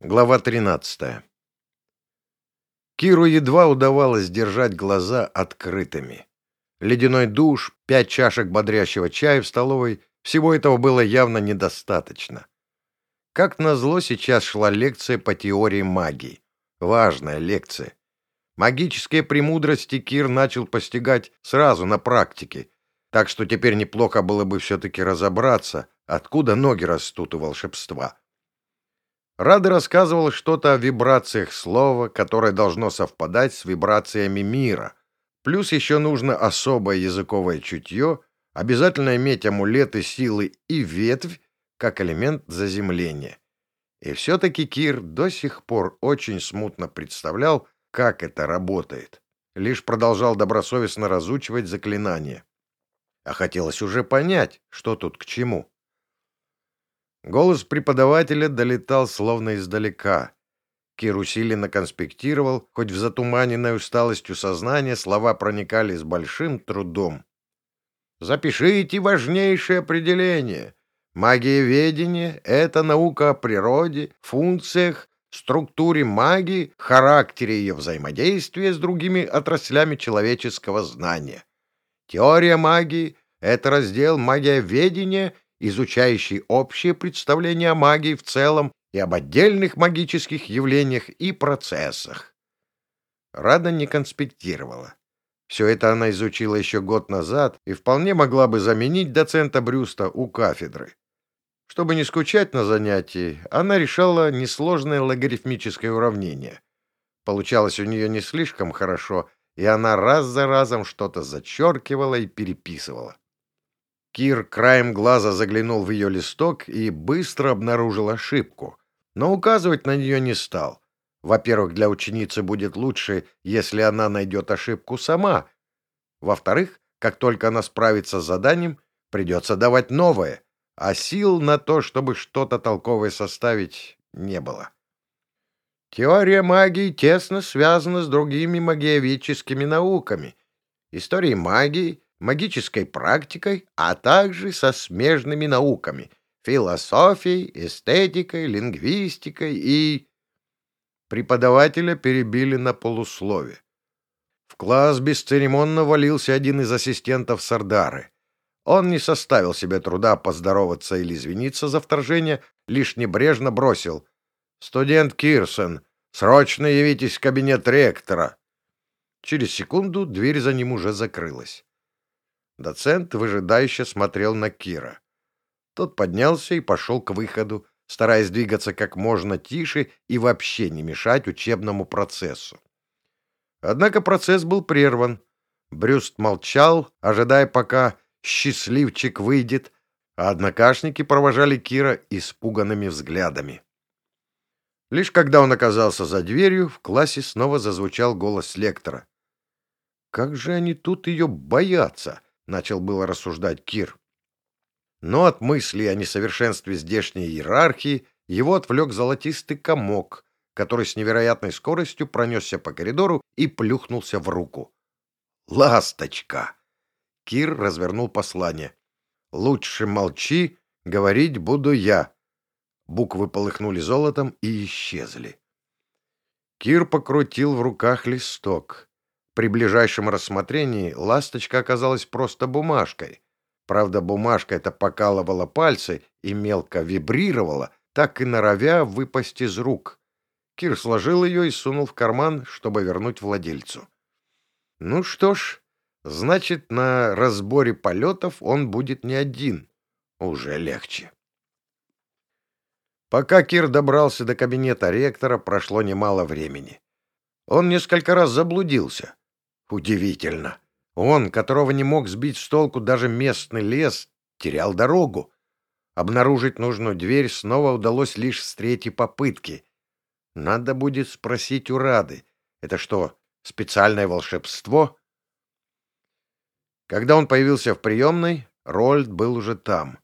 Глава 13. Киру едва удавалось держать глаза открытыми. Ледяной душ, пять чашек бодрящего чая в столовой — всего этого было явно недостаточно. Как назло, сейчас шла лекция по теории магии. Важная лекция. Магические премудрости Кир начал постигать сразу на практике, так что теперь неплохо было бы все-таки разобраться, откуда ноги растут у волшебства. Рада рассказывал что-то о вибрациях слова, которое должно совпадать с вибрациями мира. Плюс еще нужно особое языковое чутье, обязательно иметь амулеты силы и ветвь, как элемент заземления. И все-таки Кир до сих пор очень смутно представлял, как это работает. Лишь продолжал добросовестно разучивать заклинания. А хотелось уже понять, что тут к чему. Голос преподавателя долетал словно издалека. Кир усиленно конспектировал, хоть в затуманенной усталостью сознания слова проникали с большим трудом. «Запишите важнейшее определение. Магиеведение — это наука о природе, функциях, структуре магии, характере ее взаимодействия с другими отраслями человеческого знания. Теория магии — это раздел магиеведения изучающий общее представление о магии в целом и об отдельных магических явлениях и процессах. Рада не конспектировала. Все это она изучила еще год назад и вполне могла бы заменить доцента Брюста у кафедры. Чтобы не скучать на занятии, она решала несложное логарифмическое уравнение. Получалось у нее не слишком хорошо, и она раз за разом что-то зачеркивала и переписывала. Кир краем глаза заглянул в ее листок и быстро обнаружил ошибку, но указывать на нее не стал. Во-первых, для ученицы будет лучше, если она найдет ошибку сама. Во-вторых, как только она справится с заданием, придется давать новое, а сил на то, чтобы что-то толковое составить, не было. Теория магии тесно связана с другими магиоведческими науками. Историей магии — магической практикой, а также со смежными науками — философией, эстетикой, лингвистикой и... Преподавателя перебили на полуслове. В класс бесцеремонно валился один из ассистентов Сардары. Он не составил себе труда поздороваться или извиниться за вторжение, лишь небрежно бросил. «Студент Кирсон, срочно явитесь в кабинет ректора!» Через секунду дверь за ним уже закрылась. Доцент выжидающе смотрел на Кира. Тот поднялся и пошел к выходу, стараясь двигаться как можно тише и вообще не мешать учебному процессу. Однако процесс был прерван. Брюст молчал, ожидая, пока счастливчик выйдет, а однокашники провожали Кира испуганными взглядами. Лишь когда он оказался за дверью, в классе снова зазвучал голос лектора. «Как же они тут ее боятся!» Начал было рассуждать Кир. Но от мысли о несовершенстве здешней иерархии его отвлек золотистый комок, который с невероятной скоростью пронесся по коридору и плюхнулся в руку. «Ласточка!» Кир развернул послание. «Лучше молчи, говорить буду я». Буквы полыхнули золотом и исчезли. Кир покрутил в руках листок. При ближайшем рассмотрении ласточка оказалась просто бумажкой. Правда, бумажка эта покалывала пальцы и мелко вибрировала, так и норовя выпасть из рук. Кир сложил ее и сунул в карман, чтобы вернуть владельцу. Ну что ж, значит, на разборе полетов он будет не один. Уже легче. Пока Кир добрался до кабинета ректора, прошло немало времени. Он несколько раз заблудился. Удивительно. Он, которого не мог сбить с толку даже местный лес, терял дорогу. Обнаружить нужную дверь снова удалось лишь с третьей попытки. Надо будет спросить у Рады. Это что, специальное волшебство? Когда он появился в приемной, Рольд был уже там.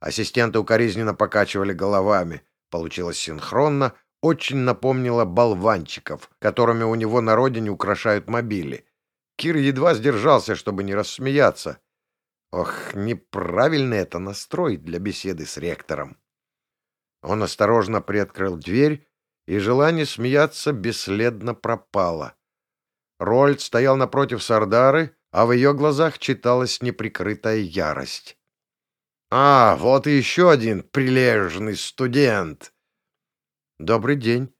Ассистенты укоризненно покачивали головами. Получилось синхронно, очень напомнило болванчиков, которыми у него на родине украшают мобили. Кир едва сдержался, чтобы не рассмеяться. Ох, неправильный это настрой для беседы с ректором. Он осторожно приоткрыл дверь и желание смеяться бесследно пропало. Рольд стоял напротив Сардары, а в ее глазах читалась неприкрытая ярость. «А, вот и еще один прилежный студент!» «Добрый день!»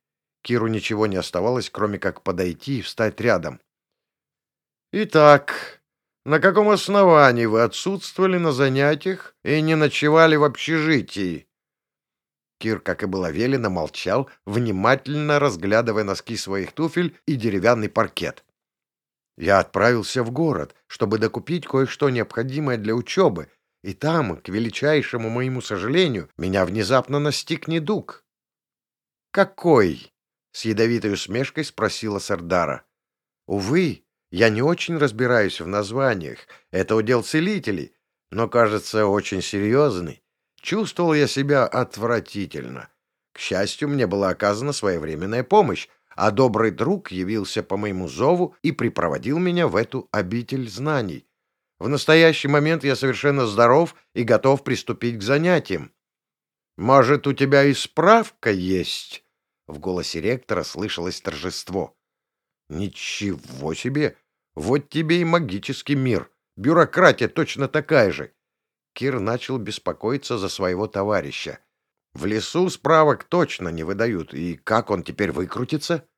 Киру ничего не оставалось, кроме как подойти и встать рядом. «Итак, на каком основании вы отсутствовали на занятиях и не ночевали в общежитии?» Кир, как и было велено, молчал, внимательно разглядывая носки своих туфель и деревянный паркет. Я отправился в город, чтобы докупить кое-что необходимое для учебы, и там, к величайшему моему сожалению, меня внезапно настиг недуг. «Какой?» — с ядовитой усмешкой спросила Сардара. «Увы, я не очень разбираюсь в названиях, это удел целителей, но, кажется, очень серьезный. Чувствовал я себя отвратительно. К счастью, мне была оказана своевременная помощь, а добрый друг явился по моему зову и припроводил меня в эту обитель знаний. В настоящий момент я совершенно здоров и готов приступить к занятиям. «Может, у тебя и справка есть?» В голосе ректора слышалось торжество. Ничего себе! Вот тебе и магический мир. Бюрократия точно такая же. Кир начал беспокоиться за своего товарища. В лесу справок точно не выдают. И как он теперь выкрутится?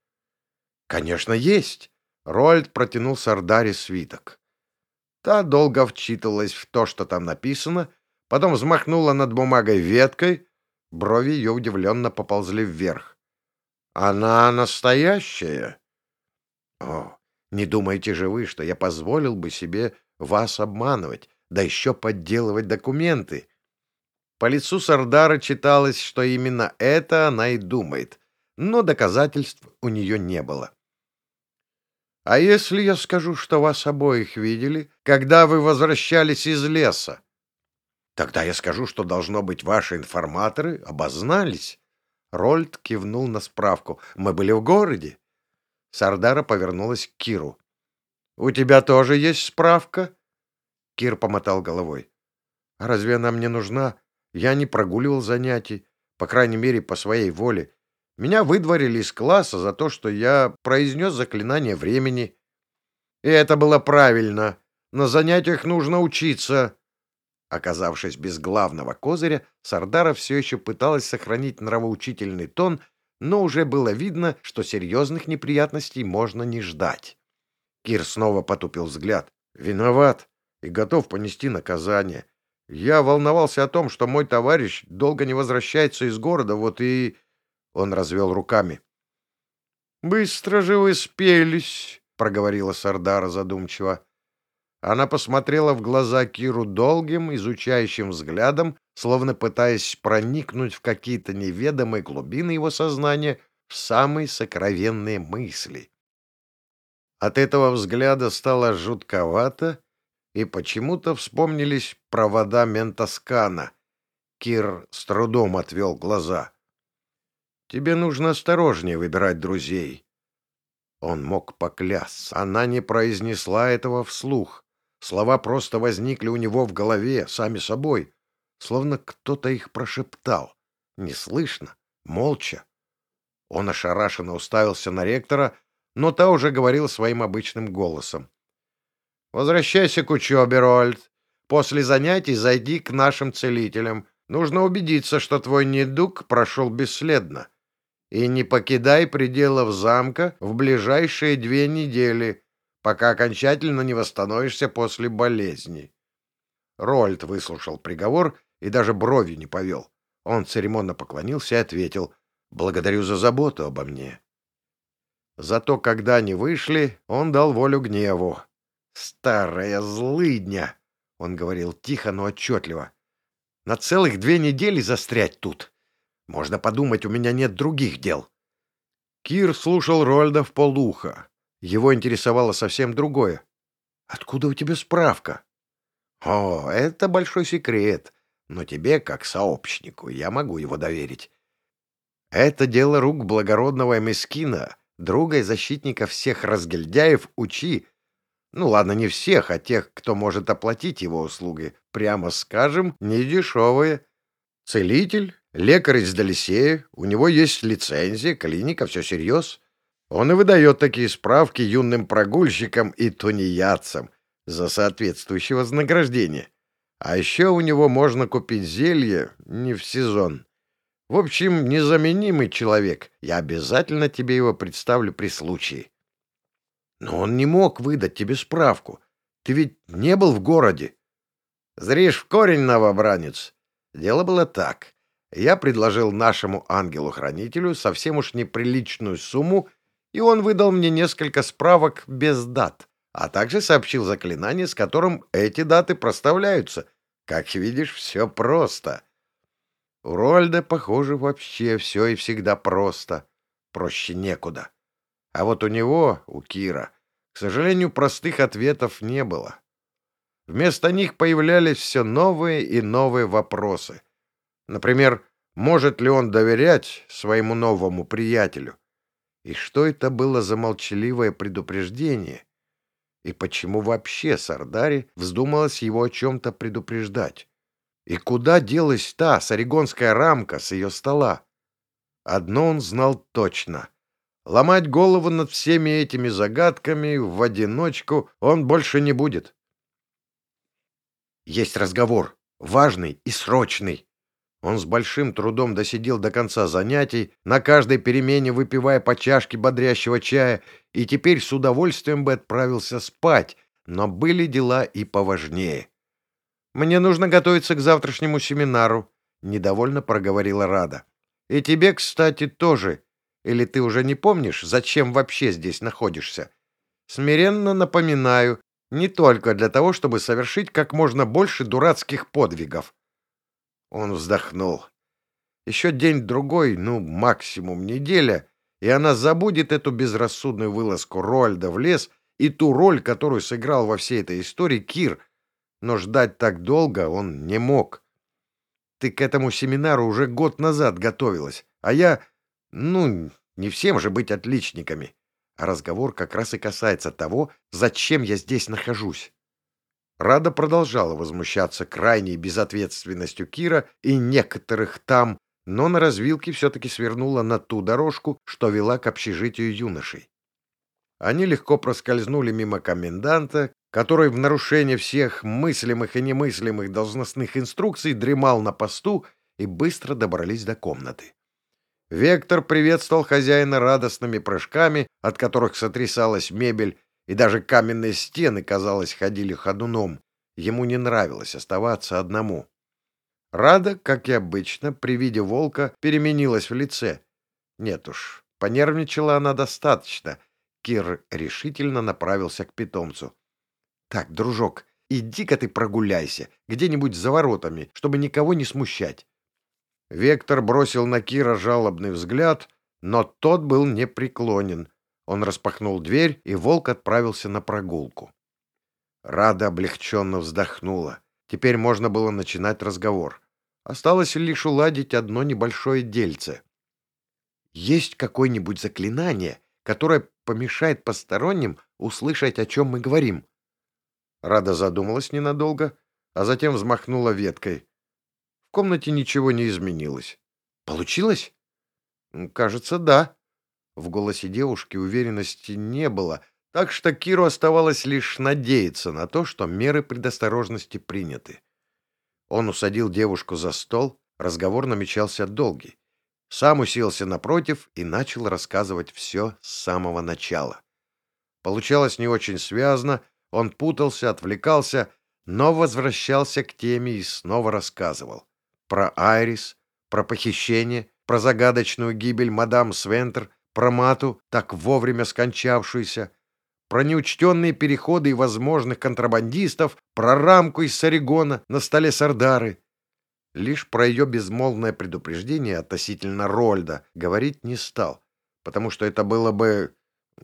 Конечно, есть. Рольд протянул Сардаре свиток. Та долго вчитывалась в то, что там написано, потом взмахнула над бумагой веткой, брови ее удивленно поползли вверх. «Она настоящая?» О, не думаете же вы, что я позволил бы себе вас обманывать, да еще подделывать документы? По лицу Сардара читалось, что именно это она и думает, но доказательств у нее не было. «А если я скажу, что вас обоих видели, когда вы возвращались из леса?» «Тогда я скажу, что, должно быть, ваши информаторы обознались». Рольд кивнул на справку. «Мы были в городе. Сардара повернулась к Киру. «У тебя тоже есть справка?» Кир помотал головой. «Разве она мне нужна? Я не прогуливал занятий, по крайней мере, по своей воле. Меня выдворили из класса за то, что я произнес заклинание времени. И это было правильно. На занятиях нужно учиться». Оказавшись без главного козыря, Сардара все еще пыталась сохранить нравоучительный тон но уже было видно, что серьезных неприятностей можно не ждать. Кир снова потупил взгляд. «Виноват и готов понести наказание. Я волновался о том, что мой товарищ долго не возвращается из города, вот и...» Он развел руками. «Быстро же вы спелись», — проговорила Сардара задумчиво. Она посмотрела в глаза Киру долгим, изучающим взглядом, словно пытаясь проникнуть в какие-то неведомые глубины его сознания, в самые сокровенные мысли. От этого взгляда стало жутковато, и почему-то вспомнились провода ментоскана. Кир с трудом отвел глаза. «Тебе нужно осторожнее выбирать друзей». Он мог поклясться. Она не произнесла этого вслух. Слова просто возникли у него в голове, сами собой, словно кто-то их прошептал. Неслышно, молча. Он ошарашенно уставился на ректора, но та уже говорила своим обычным голосом. «Возвращайся к учебе, Рольд. После занятий зайди к нашим целителям. Нужно убедиться, что твой недуг прошел бесследно. И не покидай пределов замка в ближайшие две недели пока окончательно не восстановишься после болезни. Рольд выслушал приговор и даже бровью не повел. Он церемонно поклонился и ответил «Благодарю за заботу обо мне». Зато когда они вышли, он дал волю гневу. «Старая злыдня!» — он говорил тихо, но отчетливо. «На целых две недели застрять тут. Можно подумать, у меня нет других дел». Кир слушал Рольда в полуха. Его интересовало совсем другое. «Откуда у тебя справка?» «О, это большой секрет, но тебе, как сообщнику, я могу его доверить. Это дело рук благородного Мескина, друга и защитника всех разгильдяев Учи. Ну ладно, не всех, а тех, кто может оплатить его услуги. Прямо скажем, недешевые. Целитель, Лекарь из Долисея, у него есть лицензия, клиника, все серьез. Он и выдает такие справки юным прогульщикам и тунеядцам за соответствующее вознаграждение. А еще у него можно купить зелье не в сезон. В общем, незаменимый человек. Я обязательно тебе его представлю при случае. Но он не мог выдать тебе справку. Ты ведь не был в городе. Зришь в корень, новобранец. Дело было так. Я предложил нашему ангелу-хранителю совсем уж неприличную сумму, и он выдал мне несколько справок без дат, а также сообщил заклинание, с которым эти даты проставляются. Как видишь, все просто. У Рольда, похоже, вообще все и всегда просто. Проще некуда. А вот у него, у Кира, к сожалению, простых ответов не было. Вместо них появлялись все новые и новые вопросы. Например, может ли он доверять своему новому приятелю? И что это было за молчаливое предупреждение? И почему вообще Сардари вздумалось его о чем-то предупреждать? И куда делась та саригонская рамка с ее стола? Одно он знал точно. Ломать голову над всеми этими загадками в одиночку он больше не будет. Есть разговор, важный и срочный. Он с большим трудом досидел до конца занятий, на каждой перемене выпивая по чашке бодрящего чая, и теперь с удовольствием бы отправился спать, но были дела и поважнее. «Мне нужно готовиться к завтрашнему семинару», — недовольно проговорила Рада. «И тебе, кстати, тоже. Или ты уже не помнишь, зачем вообще здесь находишься? Смиренно напоминаю, не только для того, чтобы совершить как можно больше дурацких подвигов». Он вздохнул. Еще день-другой, ну, максимум неделя, и она забудет эту безрассудную вылазку Рольда в лес и ту роль, которую сыграл во всей этой истории Кир — но ждать так долго он не мог. Ты к этому семинару уже год назад готовилась, а я... Ну, не всем же быть отличниками. А разговор как раз и касается того, зачем я здесь нахожусь. Рада продолжала возмущаться крайней безответственностью Кира и некоторых там, но на развилке все-таки свернула на ту дорожку, что вела к общежитию юношей. Они легко проскользнули мимо коменданта, который в нарушение всех мыслимых и немыслимых должностных инструкций дремал на посту и быстро добрались до комнаты. Вектор приветствовал хозяина радостными прыжками, от которых сотрясалась мебель, и даже каменные стены, казалось, ходили ходуном. Ему не нравилось оставаться одному. Рада, как и обычно, при виде волка переменилась в лице. Нет уж, понервничала она достаточно. Кир решительно направился к питомцу. Так, дружок, иди-ка ты прогуляйся, где-нибудь за воротами, чтобы никого не смущать. Вектор бросил на Кира жалобный взгляд, но тот был непреклонен. Он распахнул дверь, и волк отправился на прогулку. Рада облегченно вздохнула. Теперь можно было начинать разговор. Осталось лишь уладить одно небольшое дельце. «Есть какое-нибудь заклинание, которое помешает посторонним услышать, о чем мы говорим?» Рада задумалась ненадолго, а затем взмахнула веткой. В комнате ничего не изменилось. Получилось? Кажется, да. В голосе девушки уверенности не было, так что Киру оставалось лишь надеяться на то, что меры предосторожности приняты. Он усадил девушку за стол, разговор намечался долгий. Сам уселся напротив и начал рассказывать все с самого начала. Получалось не очень связно, он путался, отвлекался, но возвращался к теме и снова рассказывал. Про Айрис, про похищение, про загадочную гибель мадам Свентер, про мату, так вовремя скончавшуюся, про неучтенные переходы и возможных контрабандистов, про рамку из Саригона на столе Сардары. Лишь про ее безмолвное предупреждение относительно Рольда говорить не стал, потому что это было бы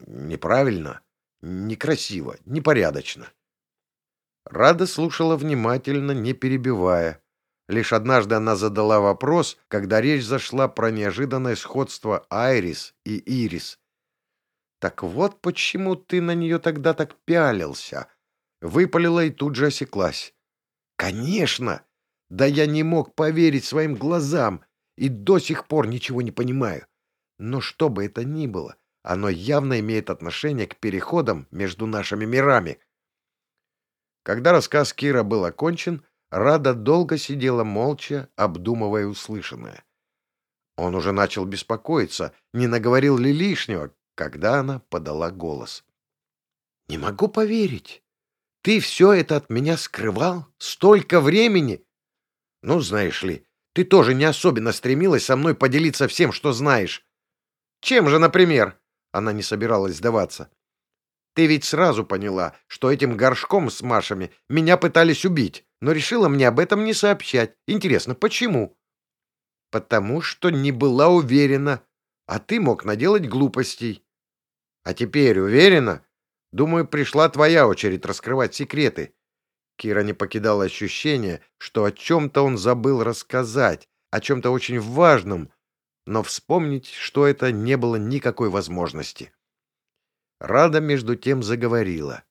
неправильно. Некрасиво, непорядочно. Рада слушала внимательно, не перебивая. Лишь однажды она задала вопрос, когда речь зашла про неожиданное сходство Айрис и Ирис. «Так вот почему ты на нее тогда так пялился?» Выпалила и тут же осеклась. «Конечно! Да я не мог поверить своим глазам. и до сих пор ничего не понимаю. Но что бы это ни было, оно явно имеет отношение к переходам между нашими мирами. Когда рассказ Кира был окончен, Рада долго сидела молча, обдумывая услышанное. Он уже начал беспокоиться, не наговорил ли лишнего, когда она подала голос. — Не могу поверить. Ты все это от меня скрывал? Столько времени? — Ну, знаешь ли, ты тоже не особенно стремилась со мной поделиться всем, что знаешь. — Чем же, например? Она не собиралась сдаваться. — Ты ведь сразу поняла, что этим горшком с Машами меня пытались убить, но решила мне об этом не сообщать. Интересно, почему? — Потому что не была уверена, а ты мог наделать глупостей. А теперь уверена? Думаю, пришла твоя очередь раскрывать секреты. Кира не покидала ощущение, что о чем-то он забыл рассказать, о чем-то очень важном, но вспомнить, что это не было никакой возможности. Рада между тем заговорила.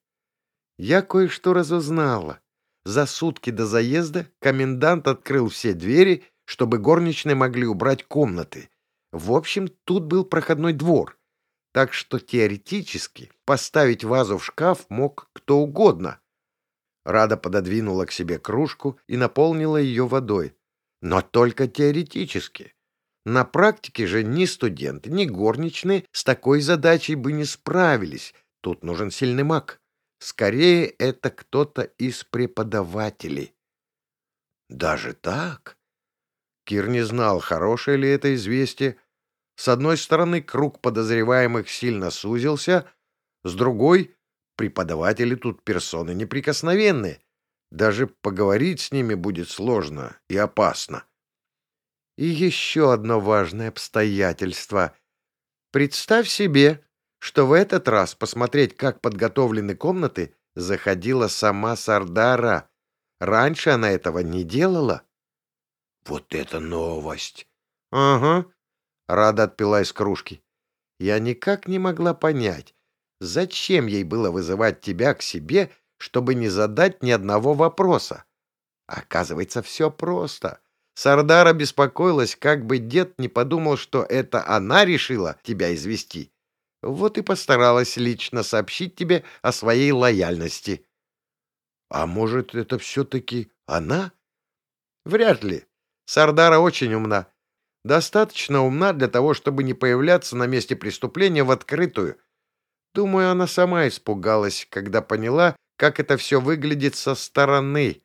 «Я кое-что разузнала. За сутки до заезда комендант открыл все двери, чтобы горничные могли убрать комнаты. В общем, тут был проходной двор. Так что теоретически поставить вазу в шкаф мог кто угодно. Рада пододвинула к себе кружку и наполнила ее водой. Но только теоретически. На практике же ни студенты, ни горничные с такой задачей бы не справились. Тут нужен сильный маг. Скорее, это кто-то из преподавателей. Даже так? Кир не знал, хорошее ли это известие, с одной стороны, круг подозреваемых сильно сузился, с другой — преподаватели тут персоны неприкосновенные. Даже поговорить с ними будет сложно и опасно. И еще одно важное обстоятельство. Представь себе, что в этот раз посмотреть, как подготовлены комнаты, заходила сама Сардара. Раньше она этого не делала. Вот это новость! Ага, Рада отпила из кружки. Я никак не могла понять, зачем ей было вызывать тебя к себе, чтобы не задать ни одного вопроса. Оказывается, все просто. Сардара беспокоилась, как бы дед не подумал, что это она решила тебя извести. Вот и постаралась лично сообщить тебе о своей лояльности. А может, это все-таки она? Вряд ли. Сардара очень умна достаточно умна для того, чтобы не появляться на месте преступления в открытую. Думаю, она сама испугалась, когда поняла, как это все выглядит со стороны.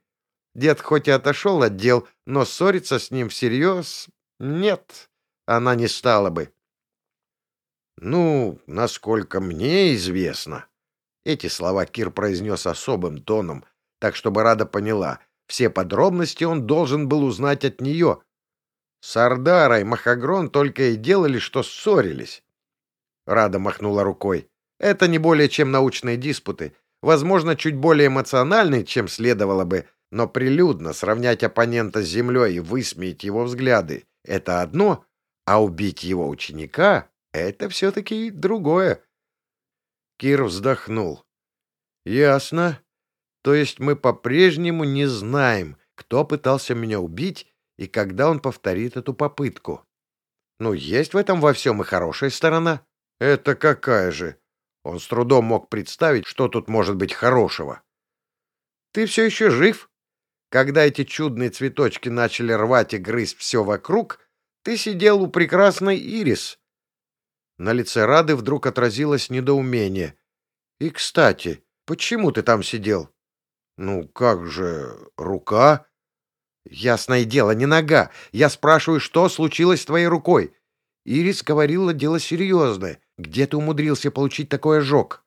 Дед хоть и отошел от дел, но ссориться с ним всерьез нет, она не стала бы. «Ну, насколько мне известно...» Эти слова Кир произнес особым тоном, так чтобы Рада поняла. Все подробности он должен был узнать от нее, Сардара и Махагрон только и делали, что ссорились. Рада махнула рукой. Это не более чем научные диспуты. Возможно, чуть более эмоциональные, чем следовало бы, но прилюдно сравнять оппонента с землей и высмеять его взгляды — это одно, а убить его ученика — это все-таки другое. Кир вздохнул. «Ясно. То есть мы по-прежнему не знаем, кто пытался меня убить и когда он повторит эту попытку. Ну, есть в этом во всем и хорошая сторона. Это какая же? Он с трудом мог представить, что тут может быть хорошего. Ты все еще жив? Когда эти чудные цветочки начали рвать и грызть все вокруг, ты сидел у прекрасной ирис. На лице Рады вдруг отразилось недоумение. И, кстати, почему ты там сидел? Ну, как же, рука? Ясное дело, не нога. Я спрашиваю, что случилось с твоей рукой? Ирис говорила, дело серьезное. Где ты умудрился получить такой ожог?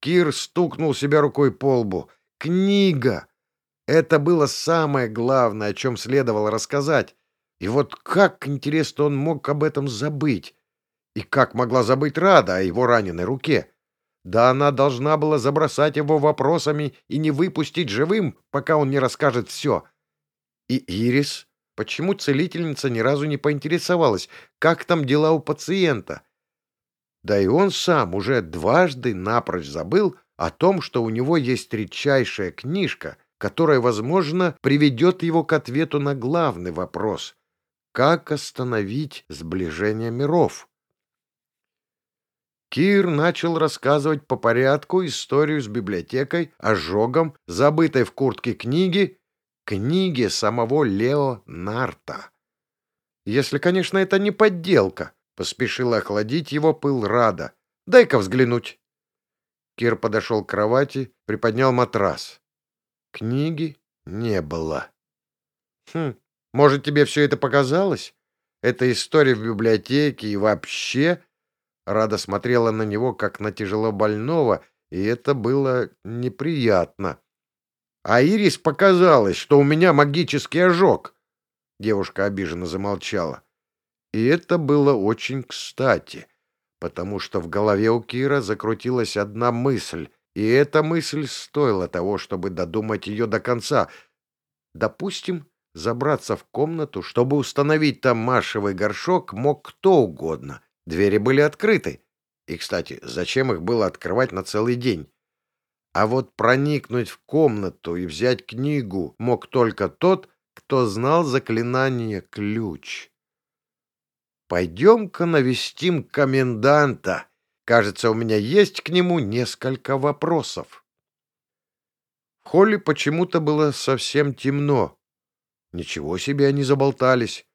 Кир стукнул себя рукой по лбу. Книга! Это было самое главное, о чем следовало рассказать. И вот как, интересно, он мог об этом забыть? И как могла забыть Рада о его раненой руке? Да она должна была забросать его вопросами и не выпустить живым, пока он не расскажет все. И Ирис? Почему целительница ни разу не поинтересовалась, как там дела у пациента? Да и он сам уже дважды напрочь забыл о том, что у него есть редчайшая книжка, которая, возможно, приведет его к ответу на главный вопрос. как остановить сближение миров. Кир начал рассказывать по порядку историю с библиотекой, ожогом, забытой в куртке книги, книги самого Лео Нарта. Если, конечно, это не подделка, поспешила охладить его пыл Рада. Дай-ка взглянуть. Кир подошел к кровати, приподнял матрас. Книги не было. Хм, может, тебе все это показалось? Эта история в библиотеке и вообще... Рада смотрела на него, как на тяжело больного, и это было неприятно. А Ирис показалось, что у меня магический ожог. Девушка обиженно замолчала. И это было очень кстати, потому что в голове у Кира закрутилась одна мысль, и эта мысль стоила того, чтобы додумать ее до конца. Допустим, забраться в комнату, чтобы установить там маршевый горшок, мог кто угодно. Двери были открыты. И, кстати, зачем их было открывать на целый день? А вот проникнуть в комнату и взять книгу мог только тот, кто знал заклинание «ключ». «Пойдем-ка навестим коменданта. Кажется, у меня есть к нему несколько вопросов». В холле почему-то было совсем темно. Ничего себе они заболтались.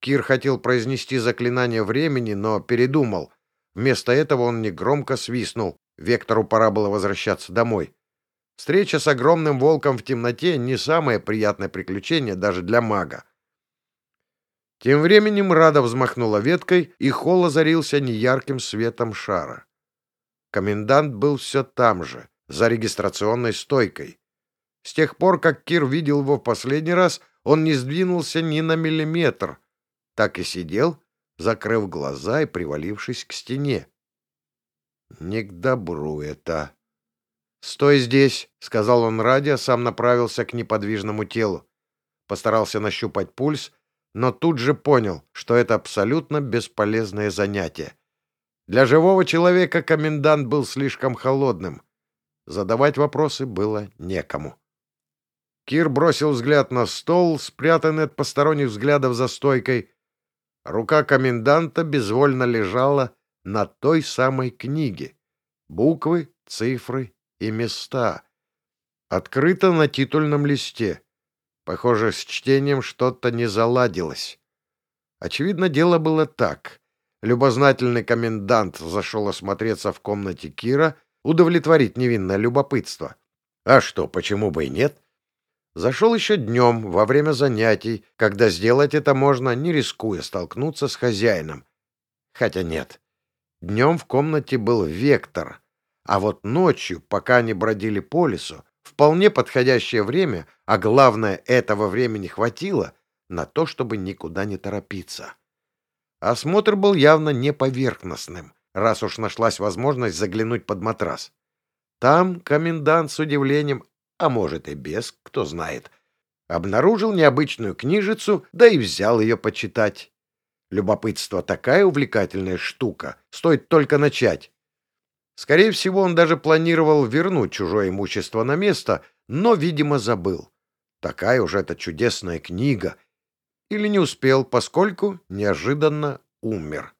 Кир хотел произнести заклинание времени, но передумал. Вместо этого он негромко свистнул. Вектору пора было возвращаться домой. Встреча с огромным волком в темноте — не самое приятное приключение даже для мага. Тем временем Рада взмахнула веткой, и холл озарился неярким светом шара. Комендант был все там же, за регистрационной стойкой. С тех пор, как Кир видел его в последний раз, он не сдвинулся ни на миллиметр. Так и сидел, закрыв глаза и привалившись к стене. Не к добру это. «Стой здесь», — сказал он Раде, а сам направился к неподвижному телу. Постарался нащупать пульс, но тут же понял, что это абсолютно бесполезное занятие. Для живого человека комендант был слишком холодным. Задавать вопросы было некому. Кир бросил взгляд на стол, спрятанный от посторонних взглядов за стойкой. Рука коменданта безвольно лежала на той самой книге. Буквы, цифры и места. Открыто на титульном листе. Похоже, с чтением что-то не заладилось. Очевидно, дело было так. Любознательный комендант зашел осмотреться в комнате Кира, удовлетворить невинное любопытство. А что, почему бы и нет? Зашел еще днем, во время занятий, когда сделать это можно, не рискуя столкнуться с хозяином. Хотя нет. Днем в комнате был вектор, а вот ночью, пока они бродили по лесу, Вполне подходящее время, а главное, этого времени хватило на то, чтобы никуда не торопиться. Осмотр был явно не поверхностным, раз уж нашлась возможность заглянуть под матрас. Там комендант с удивлением, а может и без, кто знает, обнаружил необычную книжицу, да и взял ее почитать. Любопытство такая увлекательная штука, стоит только начать. Скорее всего, он даже планировал вернуть чужое имущество на место, но, видимо, забыл. Такая уж эта чудесная книга. Или не успел, поскольку неожиданно умер.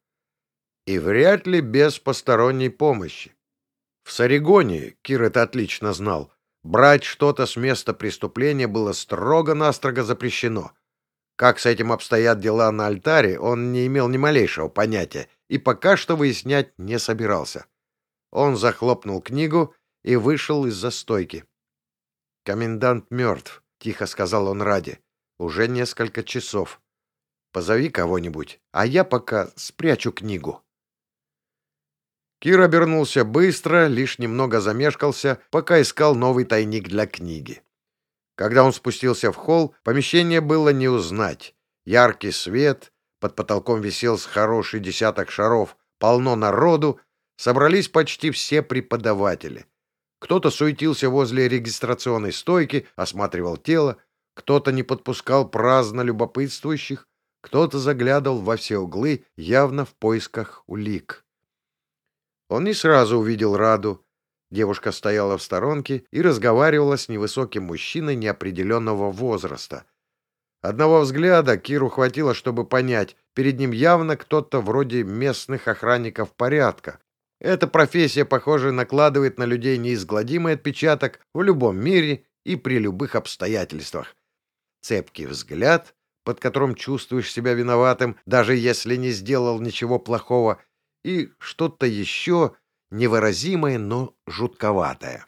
И вряд ли без посторонней помощи. В Сарегоне, Кир это отлично знал, брать что-то с места преступления было строго-настрого запрещено. Как с этим обстоят дела на альтаре, он не имел ни малейшего понятия и пока что выяснять не собирался. Он захлопнул книгу и вышел из застойки. «Комендант мертв», — тихо сказал он Раде. «Уже несколько часов. Позови кого-нибудь, а я пока спрячу книгу». Кир обернулся быстро, лишь немного замешкался, пока искал новый тайник для книги. Когда он спустился в холл, помещение было не узнать. Яркий свет, под потолком висел с хороший десяток шаров, полно народу, собрались почти все преподаватели. Кто-то суетился возле регистрационной стойки, осматривал тело, кто-то не подпускал праздно любопытствующих, кто-то заглядывал во все углы, явно в поисках улик. Он не сразу увидел Раду. Девушка стояла в сторонке и разговаривала с невысоким мужчиной неопределенного возраста. Одного взгляда Киру хватило, чтобы понять, перед ним явно кто-то вроде местных охранников порядка. Эта профессия, похоже, накладывает на людей неизгладимый отпечаток в любом мире и при любых обстоятельствах. Цепкий взгляд, под которым чувствуешь себя виноватым, даже если не сделал ничего плохого, и что-то еще невыразимое, но жутковатое.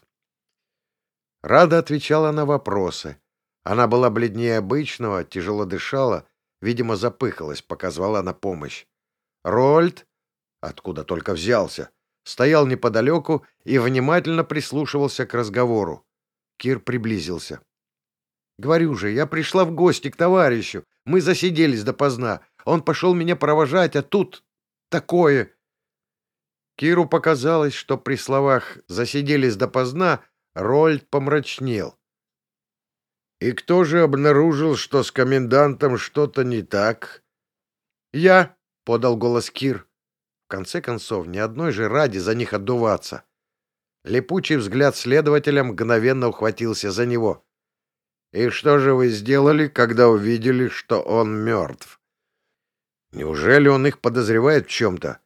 Рада отвечала на вопросы. Она была бледнее обычного, тяжело дышала, видимо, запыхалась, пока звала на помощь. Рольд, откуда только взялся, стоял неподалеку и внимательно прислушивался к разговору. Кир приблизился. «Говорю же, я пришла в гости к товарищу. Мы засиделись допоздна. Он пошел меня провожать, а тут такое...» Киру показалось, что при словах «засиделись допоздна» Рольд помрачнел. «И кто же обнаружил, что с комендантом что-то не так?» «Я», — подал голос Кир. В конце концов, ни одной же ради за них отдуваться. Липучий взгляд следователя мгновенно ухватился за него. «И что же вы сделали, когда увидели, что он мертв?» «Неужели он их подозревает в чем-то?»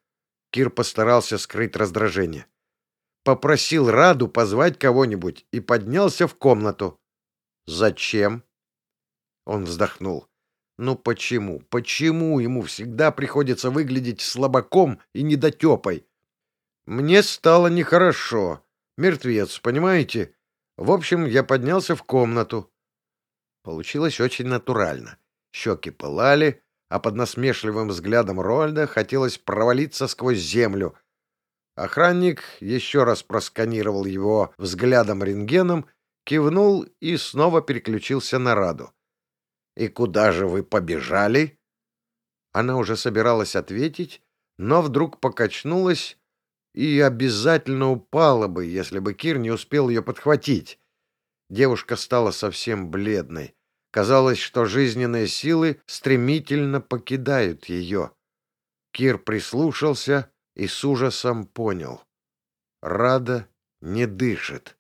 Кир постарался скрыть раздражение попросил Раду позвать кого-нибудь и поднялся в комнату. «Зачем?» Он вздохнул. «Ну почему? Почему ему всегда приходится выглядеть слабаком и недотепой? Мне стало нехорошо. Мертвец, понимаете? В общем, я поднялся в комнату. Получилось очень натурально. Щеки пылали, а под насмешливым взглядом Рольда хотелось провалиться сквозь землю — Охранник еще раз просканировал его взглядом-рентгеном, кивнул и снова переключился на Раду. «И куда же вы побежали?» Она уже собиралась ответить, но вдруг покачнулась и обязательно упала бы, если бы Кир не успел ее подхватить. Девушка стала совсем бледной. Казалось, что жизненные силы стремительно покидают ее. Кир прислушался — и с ужасом понял. Рада не дышит.